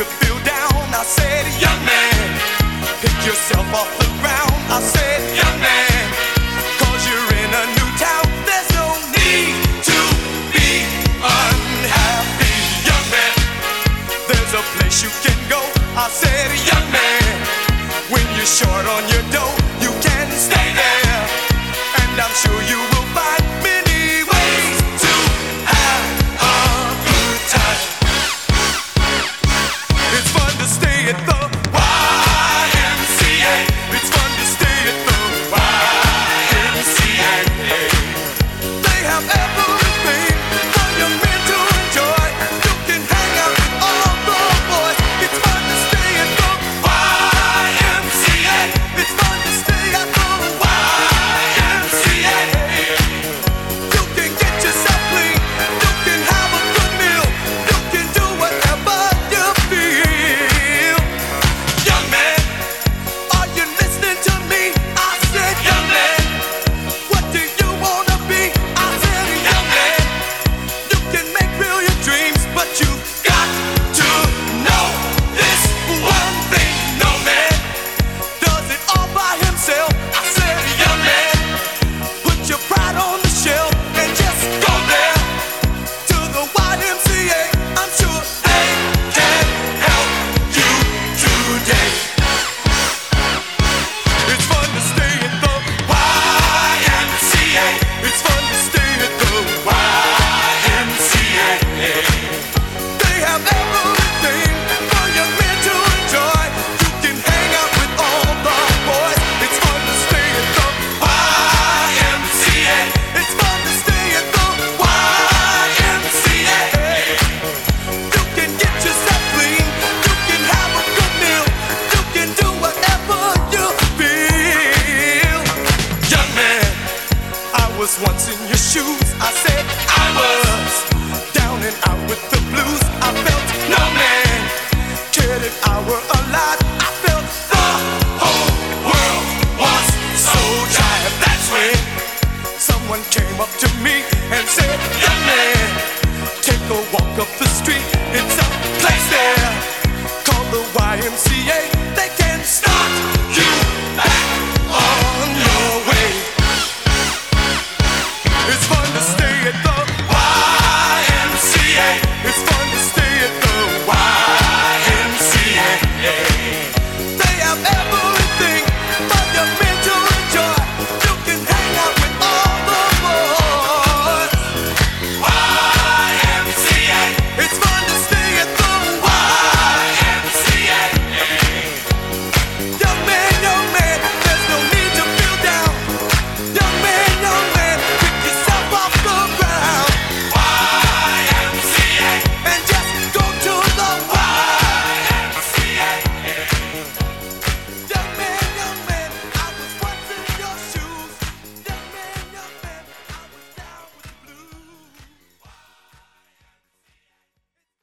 you feel down? I said, young man, pick yourself off the ground. I said, young man, cause you're in a new town. There's no need to be unhappy, young man. There's a place you can go. I said, young man, when you're short on your dough. It's fun. once in your shoes. I said I was down and out with the blues. I felt no man cared if I were. have ever